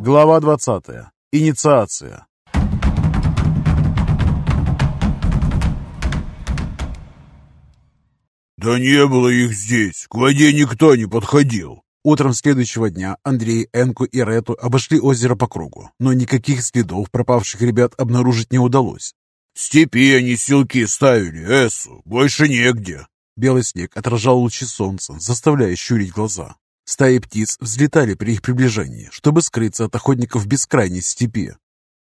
Глава 20. Инициация. «Да не было их здесь! К воде никто не подходил!» Утром следующего дня Андрей, Энку и Рету обошли озеро по кругу, но никаких следов пропавших ребят обнаружить не удалось. «В степи они селки ставили, Эсу, больше негде!» Белый снег отражал лучи солнца, заставляя щурить глаза. Стаи птиц взлетали при их приближении, чтобы скрыться от охотников в бескрайней степи.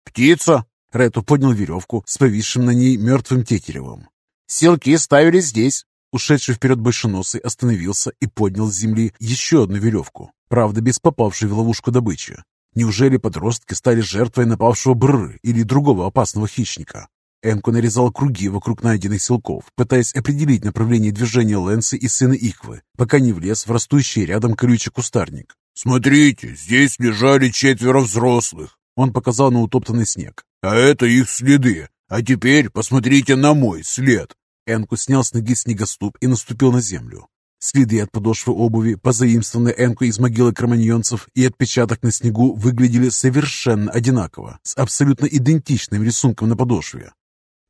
«Птица!» Рету поднял веревку с повисшим на ней мертвым тетеревом. «Селки ставили здесь!» Ушедший вперед большеносый остановился и поднял с земли еще одну веревку, правда, без попавшей в ловушку добычи. Неужели подростки стали жертвой напавшего брры или другого опасного хищника? Энку нарезал круги вокруг найденных селков, пытаясь определить направление движения Лэнса и сына Иквы, пока не влез в растущий рядом колючий кустарник. «Смотрите, здесь лежали четверо взрослых!» Он показал на утоптанный снег. «А это их следы. А теперь посмотрите на мой след!» Энку снял с ноги снегоступ и наступил на землю. Следы от подошвы обуви, позаимствованные Энку из могилы кроманьонцев, и отпечаток на снегу выглядели совершенно одинаково, с абсолютно идентичным рисунком на подошве.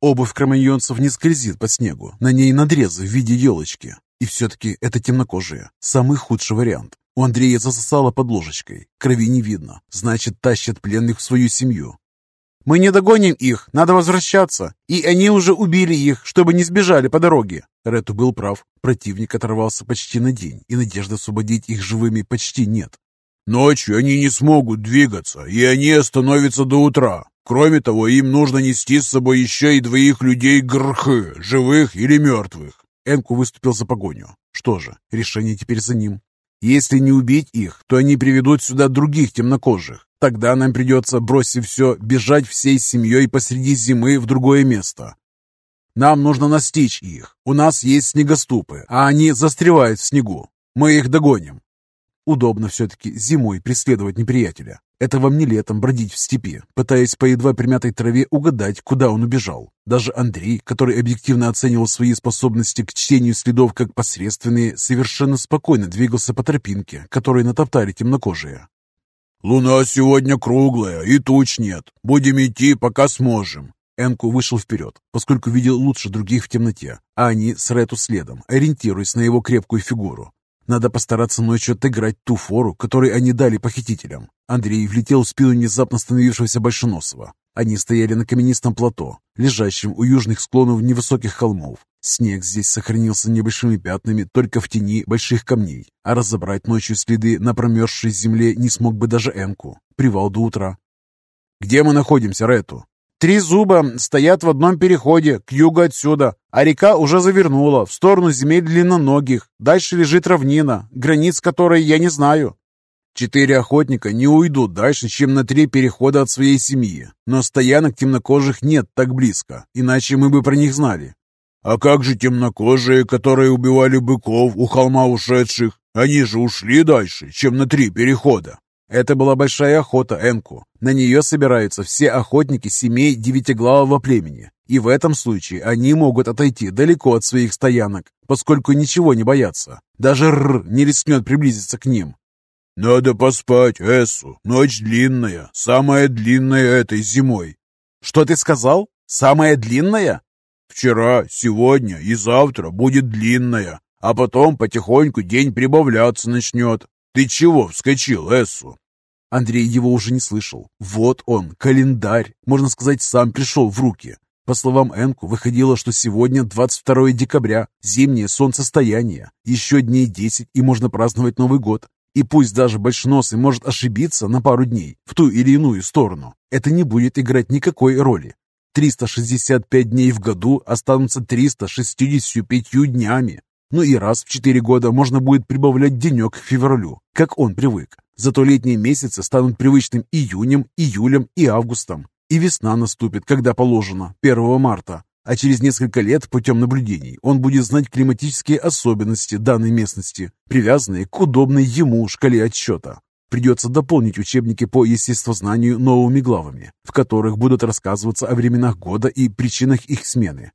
Обувь кроманьонцев не скользит по снегу, на ней надрезы в виде елочки. И все-таки это темнокожие, самый худший вариант. У Андрея засосало под ложечкой, крови не видно, значит, тащат пленных в свою семью. Мы не догоним их, надо возвращаться. И они уже убили их, чтобы не сбежали по дороге. Рету был прав. Противник оторвался почти на день, и надежды освободить их живыми почти нет. Ночью они не смогут двигаться, и они остановятся до утра. Кроме того, им нужно нести с собой еще и двоих людей грхы, живых или мертвых. Энку выступил за погоню. Что же, решение теперь за ним. Если не убить их, то они приведут сюда других темнокожих. Тогда нам придется, бросив все, бежать всей семьей посреди зимы в другое место. Нам нужно настичь их. У нас есть снегоступы, а они застревают в снегу. Мы их догоним. Удобно все-таки зимой преследовать неприятеля. Это вам не летом бродить в степи, пытаясь по едва примятой траве угадать, куда он убежал. Даже Андрей, который объективно оценивал свои способности к чтению следов как посредственные, совершенно спокойно двигался по тропинке, которой натоптали темнокожие. «Луна сегодня круглая, и туч нет. Будем идти, пока сможем». Энку вышел вперед, поскольку видел лучше других в темноте, а они с Рету следом, ориентируясь на его крепкую фигуру. Надо постараться ночью отыграть ту фору, которую они дали похитителям. Андрей влетел в спину внезапно становившегося Большеносова. Они стояли на каменистом плато, лежащем у южных склонов невысоких холмов. Снег здесь сохранился небольшими пятнами только в тени больших камней, а разобрать ночью следы на промерзшей земле не смог бы даже Энку. Привал до утра. «Где мы находимся, Рету?» «Три зуба стоят в одном переходе, к югу отсюда, а река уже завернула в сторону земель длинноногих. Дальше лежит равнина, границ которой я не знаю». Четыре охотника не уйдут дальше, чем на три перехода от своей семьи, но стоянок темнокожих нет так близко, иначе мы бы про них знали. «А как же темнокожие, которые убивали быков у холма ушедших? Они же ушли дальше, чем на три перехода». Это была большая охота Энку. На нее собираются все охотники семей девятиглавого племени. И в этом случае они могут отойти далеко от своих стоянок, поскольку ничего не боятся. Даже Р не рискнет приблизиться к ним. «Надо поспать, Эсу. Ночь длинная, самая длинная этой зимой». «Что ты сказал? Самая длинная?» Вчера, сегодня и завтра будет длинная, а потом потихоньку день прибавляться начнет. Ты чего вскочил, Эссу?» Андрей его уже не слышал. Вот он, календарь, можно сказать, сам пришел в руки. По словам Энку, выходило, что сегодня 22 декабря, зимнее солнцестояние. Еще дней 10, и можно праздновать Новый год. И пусть даже Большносый может ошибиться на пару дней в ту или иную сторону, это не будет играть никакой роли. 365 дней в году останутся 365 днями. Ну и раз в 4 года можно будет прибавлять денек к февралю, как он привык. Зато летние месяцы станут привычным июнем, июлем и августом. И весна наступит, когда положено, 1 марта. А через несколько лет путем наблюдений он будет знать климатические особенности данной местности, привязанные к удобной ему шкале отсчета. Придется дополнить учебники по естествознанию новыми главами, в которых будут рассказываться о временах года и причинах их смены.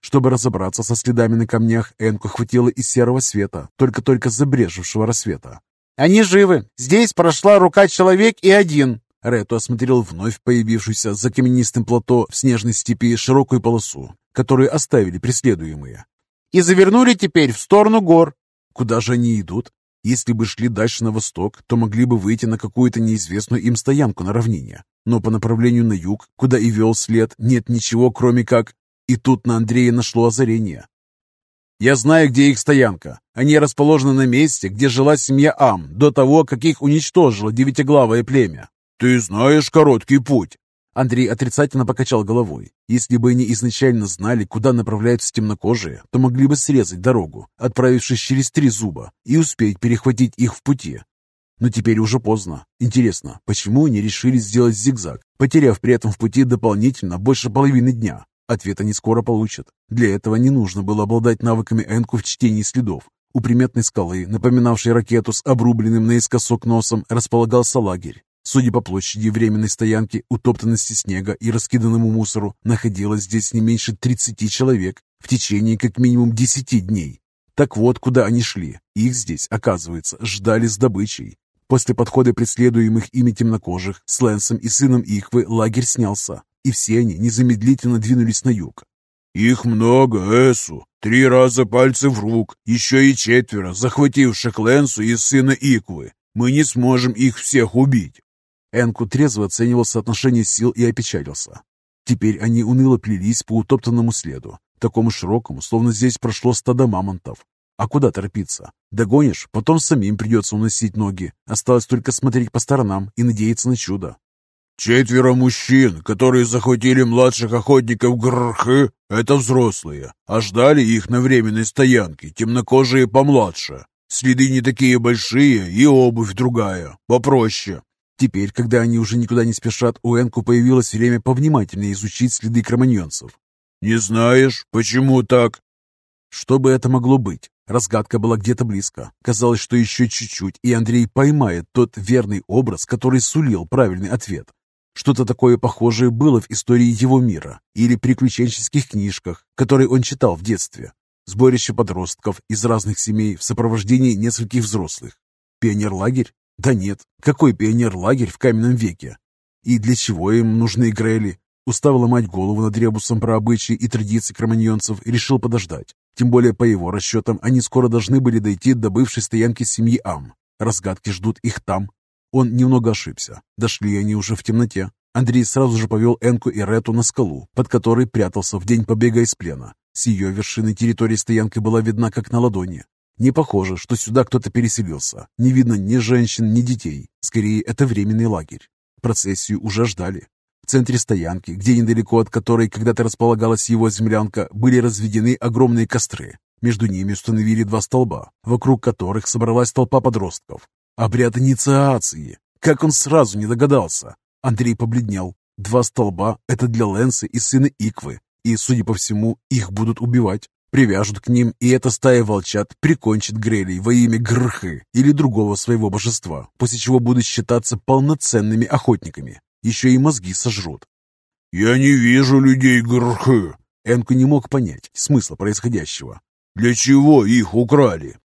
Чтобы разобраться со следами на камнях, Энку хватило и серого света, только-только забрежевшего рассвета. «Они живы! Здесь прошла рука человек и один!» Рету осмотрел вновь появившуюся за каменистым плато в снежной степи широкую полосу, которую оставили преследуемые. «И завернули теперь в сторону гор». Куда же они идут? Если бы шли дальше на восток, то могли бы выйти на какую-то неизвестную им стоянку на равнине. Но по направлению на юг, куда и вел след, нет ничего, кроме как... И тут на Андрея нашло озарение. «Я знаю, где их стоянка. Они расположены на месте, где жила семья Ам, до того, как их уничтожило девятиглавое племя. «Ты знаешь короткий путь?» Андрей отрицательно покачал головой. Если бы они изначально знали, куда направляются темнокожие, то могли бы срезать дорогу, отправившись через три зуба, и успеть перехватить их в пути. Но теперь уже поздно. Интересно, почему они решили сделать зигзаг, потеряв при этом в пути дополнительно больше половины дня? Ответ они скоро получат. Для этого не нужно было обладать навыками Энку в чтении следов. У приметной скалы, напоминавшей ракету с обрубленным наискосок носом, располагался лагерь. Судя по площади временной стоянки, утоптанности снега и раскиданному мусору, находилось здесь не меньше 30 человек в течение как минимум 10 дней. Так вот, куда они шли. Их здесь, оказывается, ждали с добычей. После подхода преследуемых ими темнокожих с Лэнсом и сыном Ихвы лагерь снялся, и все они незамедлительно двинулись на юг. «Их много, Эсу. Три раза пальцы в рук, еще и четверо, захвативших Лэнсу и сына Иквы. Мы не сможем их всех убить. Энку трезво оценивал соотношение сил и опечалился. Теперь они уныло плелись по утоптанному следу, такому широкому, словно здесь прошло стадо мамонтов. А куда торопиться? Догонишь, потом самим придется уносить ноги. Осталось только смотреть по сторонам и надеяться на чудо. «Четверо мужчин, которые захватили младших охотников Грхы, это взрослые, а ждали их на временной стоянке, темнокожие помладше. Следы не такие большие и обувь другая, попроще. Теперь, когда они уже никуда не спешат, у Энку появилось время повнимательнее изучить следы кроманьонцев. «Не знаешь, почему так?» Что бы это могло быть? Разгадка была где-то близко. Казалось, что еще чуть-чуть, и Андрей поймает тот верный образ, который сулил правильный ответ. Что-то такое похожее было в истории его мира или приключенческих книжках, которые он читал в детстве. Сборище подростков из разных семей в сопровождении нескольких взрослых. Пионерлагерь? Да нет, какой пионер-лагерь в каменном веке? И для чего им нужны грели? Устав ломать голову над ребусом про обычаи и традиции кроманьонцев решил подождать. Тем более, по его расчетам, они скоро должны были дойти до бывшей стоянки семьи Ам. Разгадки ждут их там. Он немного ошибся. Дошли они уже в темноте. Андрей сразу же повел Энку и Рету на скалу, под которой прятался в день побега из плена. С ее вершины территория стоянки была видна как на ладони. Не похоже, что сюда кто-то переселился. Не видно ни женщин, ни детей. Скорее, это временный лагерь. Процессию уже ждали. В центре стоянки, где недалеко от которой когда-то располагалась его землянка, были разведены огромные костры. Между ними установили два столба, вокруг которых собралась толпа подростков. Обряд инициации. Как он сразу не догадался? Андрей побледнел. Два столба – это для Лэнса и сына Иквы. И, судя по всему, их будут убивать. Привяжут к ним, и эта стая волчат прикончит Грелей во имя Грхы или другого своего божества, после чего будут считаться полноценными охотниками. Еще и мозги сожрут. «Я не вижу людей Грхы!» Энку не мог понять смысла происходящего. «Для чего их украли?»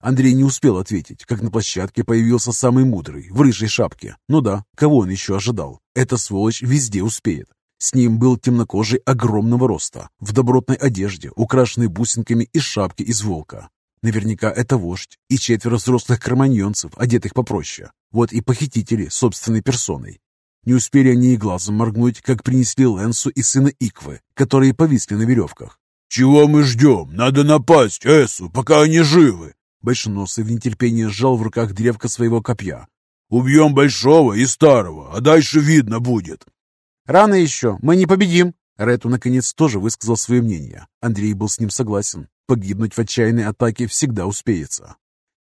Андрей не успел ответить, как на площадке появился самый мудрый, в рыжей шапке. Ну да, кого он еще ожидал? Эта сволочь везде успеет. С ним был темнокожий огромного роста, в добротной одежде, украшенной бусинками и шапке из волка. Наверняка это вождь и четверо взрослых кроманьонцев, одетых попроще. Вот и похитители собственной персоной. Не успели они и глазом моргнуть, как принесли Лэнсу и сына Иквы, которые повисли на веревках. «Чего мы ждем? Надо напасть Эсу, пока они живы!» Большеносый в нетерпении сжал в руках древко своего копья. «Убьем большого и старого, а дальше видно будет!» «Рано еще, мы не победим!» Рету, наконец, тоже высказал свое мнение. Андрей был с ним согласен. Погибнуть в отчаянной атаке всегда успеется.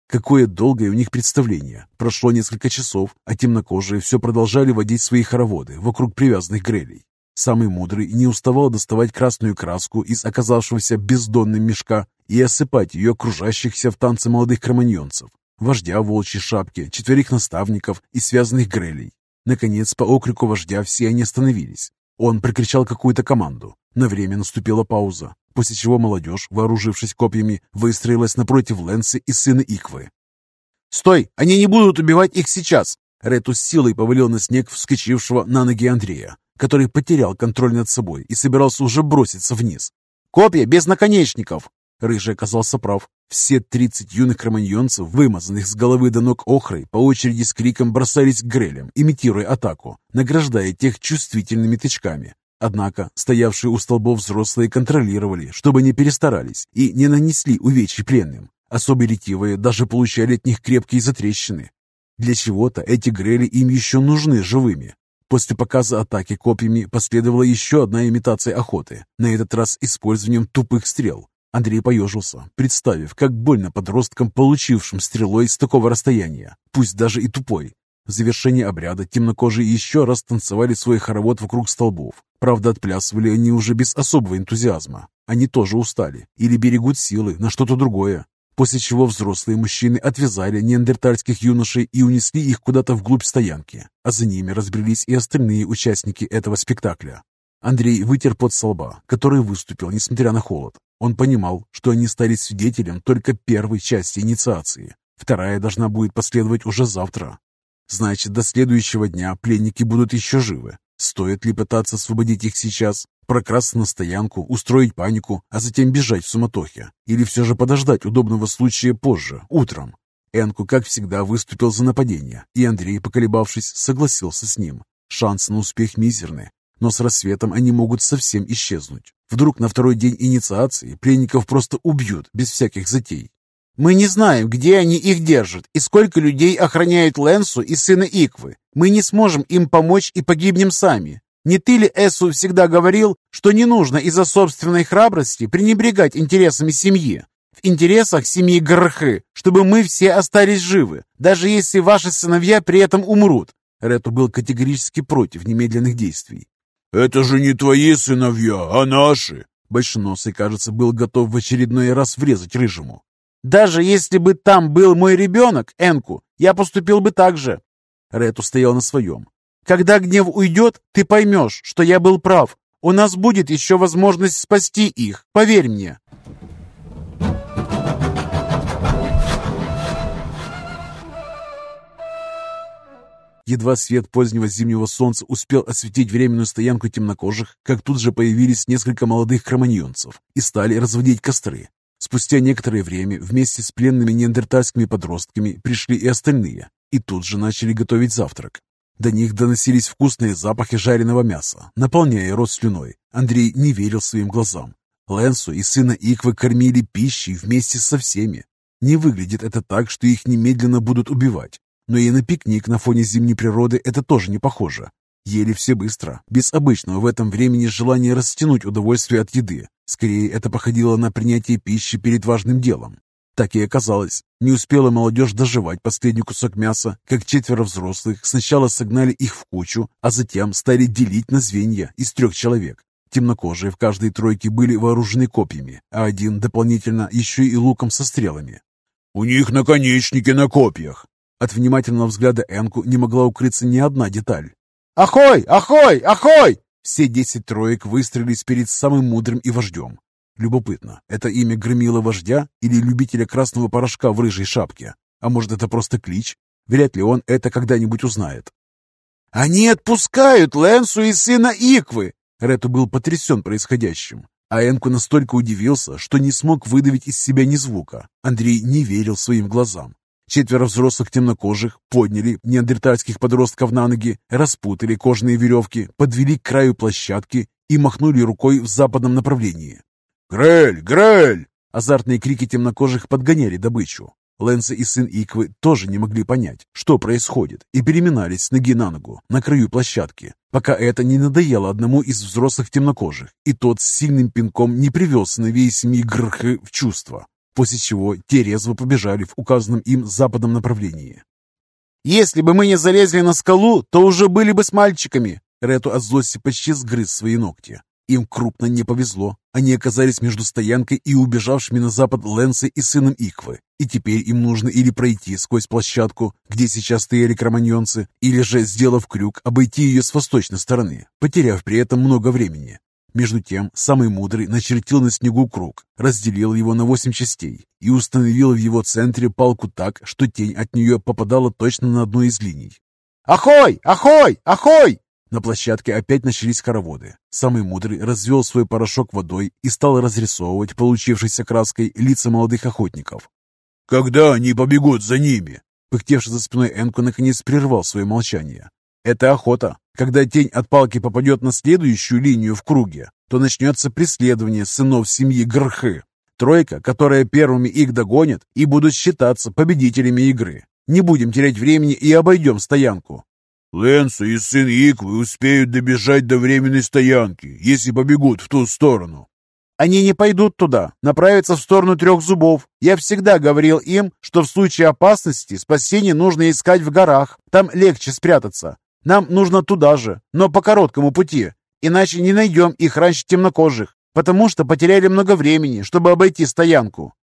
Какое долгое у них представление. Прошло несколько часов, а темнокожие все продолжали водить свои хороводы вокруг привязанных грелей. Самый мудрый не уставал доставать красную краску из оказавшегося бездонным мешка и осыпать ее окружающихся в танце молодых кроманьонцев, вождя волчьей шапки, четверых наставников и связанных грелей. Наконец, по окрику вождя все они остановились. Он прикричал какую-то команду. На время наступила пауза. после чего молодежь, вооружившись копьями, выстроилась напротив Лэнса и сына Иквы. «Стой! Они не будут убивать их сейчас!» Рету с силой повалил на снег вскочившего на ноги Андрея, который потерял контроль над собой и собирался уже броситься вниз. «Копья без наконечников!» Рыжий оказался прав. Все тридцать юных кроманьонцев, вымазанных с головы до ног охрой, по очереди с криком бросались к грелям, имитируя атаку, награждая тех чувствительными тычками. Однако стоявшие у столбов взрослые контролировали, чтобы не перестарались и не нанесли увечий пленным. Особо ретивые даже получали от них крепкие затрещины. Для чего-то эти грели им еще нужны живыми. После показа атаки копьями последовала еще одна имитация охоты, на этот раз использованием тупых стрел. Андрей поежился, представив, как больно подросткам, получившим стрелой с такого расстояния, пусть даже и тупой. В завершении обряда темнокожие еще раз танцевали свой хоровод вокруг столбов. Правда, отплясывали они уже без особого энтузиазма. Они тоже устали или берегут силы на что-то другое. После чего взрослые мужчины отвязали неандертальских юношей и унесли их куда-то вглубь стоянки, а за ними разбрелись и остальные участники этого спектакля. Андрей вытер пот со лба, который выступил, несмотря на холод. Он понимал, что они стали свидетелем только первой части инициации. Вторая должна будет последовать уже завтра, Значит, до следующего дня пленники будут еще живы. Стоит ли пытаться освободить их сейчас, прокрасться на стоянку, устроить панику, а затем бежать в суматохе? Или все же подождать удобного случая позже, утром? Энку, как всегда, выступил за нападение, и Андрей, поколебавшись, согласился с ним. Шансы на успех мизерны, но с рассветом они могут совсем исчезнуть. Вдруг на второй день инициации пленников просто убьют без всяких затей. Мы не знаем, где они их держат и сколько людей охраняют Лэнсу и сына Иквы. Мы не сможем им помочь и погибнем сами. Не ты ли, Эсу, всегда говорил, что не нужно из-за собственной храбрости пренебрегать интересами семьи? В интересах семьи Грхы, чтобы мы все остались живы, даже если ваши сыновья при этом умрут. Рету был категорически против немедленных действий. «Это же не твои сыновья, а наши!» Большеносый, кажется, был готов в очередной раз врезать Рыжему. Даже если бы там был мой ребенок, Энку, я поступил бы так же. Рету стоял на своем. Когда гнев уйдет, ты поймешь, что я был прав. У нас будет еще возможность спасти их, поверь мне. Едва свет позднего зимнего солнца успел осветить временную стоянку темнокожих, как тут же появились несколько молодых кроманьонцев и стали разводить костры. Спустя некоторое время вместе с пленными неандертальскими подростками пришли и остальные, и тут же начали готовить завтрак. До них доносились вкусные запахи жареного мяса, наполняя рот слюной. Андрей не верил своим глазам. Лэнсу и сына Иквы кормили пищей вместе со всеми. Не выглядит это так, что их немедленно будут убивать. Но и на пикник на фоне зимней природы это тоже не похоже. Ели все быстро, без обычного в этом времени желания растянуть удовольствие от еды. Скорее, это походило на принятие пищи перед важным делом. Так и оказалось. Не успела молодежь доживать последний кусок мяса, как четверо взрослых сначала согнали их в кучу, а затем стали делить на звенья из трех человек. Темнокожие в каждой тройке были вооружены копьями, а один дополнительно еще и луком со стрелами. «У них наконечники на копьях!» От внимательного взгляда Энку не могла укрыться ни одна деталь. «Ахой! Ахой! Ахой!» Все десять троек выстрелились перед самым мудрым и вождем. Любопытно, это имя громило вождя или любителя красного порошка в рыжей шапке? А может, это просто клич? Вряд ли он это когда-нибудь узнает. «Они отпускают Лэнсу и сына Иквы!» Рету был потрясен происходящим. А Энку настолько удивился, что не смог выдавить из себя ни звука. Андрей не верил своим глазам. Четверо взрослых темнокожих подняли неандертальских подростков на ноги, распутали кожаные веревки, подвели к краю площадки и махнули рукой в западном направлении. «Грель! Грель!» Азартные крики темнокожих подгоняли добычу. Лэнса и сын Иквы тоже не могли понять, что происходит, и переминались с ноги на ногу на краю площадки, пока это не надоело одному из взрослых темнокожих, и тот с сильным пинком не привел сыновей семьи Грхы в чувство после чего те резво побежали в указанном им западном направлении. «Если бы мы не залезли на скалу, то уже были бы с мальчиками!» Рету от злости почти сгрыз свои ногти. Им крупно не повезло. Они оказались между стоянкой и убежавшими на запад Лэнсы и сыном Иквы. И теперь им нужно или пройти сквозь площадку, где сейчас стояли кроманьонцы, или же, сделав крюк, обойти ее с восточной стороны, потеряв при этом много времени. Между тем, самый мудрый начертил на снегу круг, разделил его на восемь частей и установил в его центре палку так, что тень от нее попадала точно на одну из линий. «Ахой! Ахой! Ахой!» На площадке опять начались хороводы. Самый мудрый развел свой порошок водой и стал разрисовывать получившейся краской лица молодых охотников. «Когда они побегут за ними?» Пыхтевший за спиной Энку наконец прервал свое молчание. «Это охота. Когда тень от палки попадет на следующую линию в круге, то начнется преследование сынов семьи Грхы. Тройка, которая первыми их догонит, и будут считаться победителями игры. Не будем терять времени и обойдем стоянку. Лэнсу и сын Иквы успеют добежать до временной стоянки, если побегут в ту сторону. Они не пойдут туда, направятся в сторону трех зубов. Я всегда говорил им, что в случае опасности спасение нужно искать в горах. Там легче спрятаться. Нам нужно туда же, но по короткому пути. Иначе не найдем их раньше темнокожих, потому что потеряли много времени, чтобы обойти стоянку.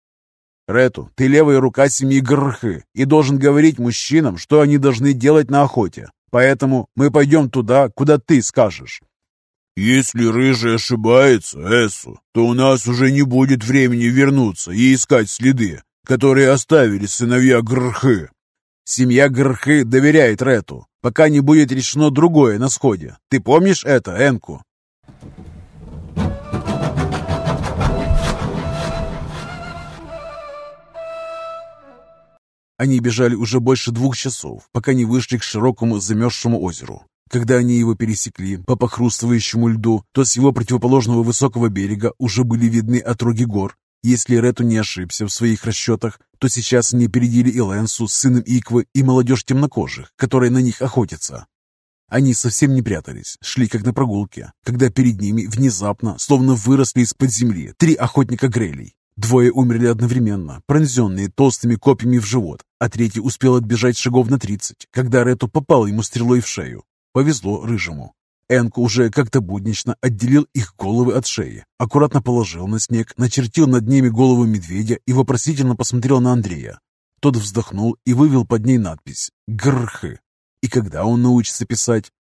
Рету, ты левая рука семьи Грхы и должен говорить мужчинам, что они должны делать на охоте. Поэтому мы пойдем туда, куда ты скажешь. Если Рыжий ошибается, Эсу, то у нас уже не будет времени вернуться и искать следы, которые оставили сыновья Грхы. Семья Грхы доверяет Рету, пока не будет решено другое на сходе. Ты помнишь это, Энку?» Они бежали уже больше двух часов, пока не вышли к широкому замерзшему озеру. Когда они его пересекли по похрустывающему льду, то с его противоположного высокого берега уже были видны отроги гор, если Рету не ошибся в своих расчетах, то сейчас они опередили и Лэнсу с сыном Иквы и молодежь темнокожих, которые на них охотятся. Они совсем не прятались, шли как на прогулке, когда перед ними внезапно, словно выросли из-под земли, три охотника грелей. Двое умерли одновременно, пронзенные толстыми копьями в живот, а третий успел отбежать шагов на тридцать, когда Рету попал ему стрелой в шею. Повезло рыжему. Энку уже как-то буднично отделил их головы от шеи, аккуратно положил на снег, начертил над ними голову медведя и вопросительно посмотрел на Андрея. Тот вздохнул и вывел под ней надпись «Грхы». И когда он научится писать?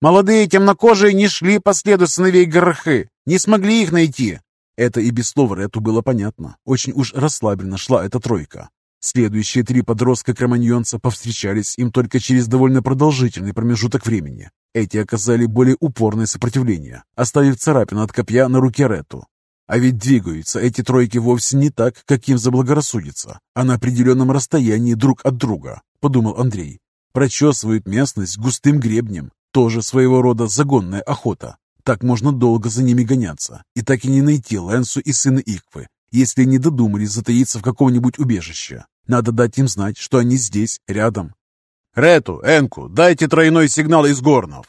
«Молодые темнокожие не шли по следу сыновей Грхы, не смогли их найти». Это и без слов Рету было понятно. Очень уж расслабленно шла эта тройка. Следующие три подростка-кроманьонца повстречались им только через довольно продолжительный промежуток времени. Эти оказали более упорное сопротивление, оставив царапину от копья на руке Рету. А ведь двигаются эти тройки вовсе не так, как им заблагорассудится, а на определенном расстоянии друг от друга, подумал Андрей. Прочесывают местность густым гребнем, тоже своего рода загонная охота. Так можно долго за ними гоняться, и так и не найти Лэнсу и сына Иквы, если не додумались затаиться в каком-нибудь убежище. Надо дать им знать, что они здесь, рядом. «Рету, Энку, дайте тройной сигнал из горнов!»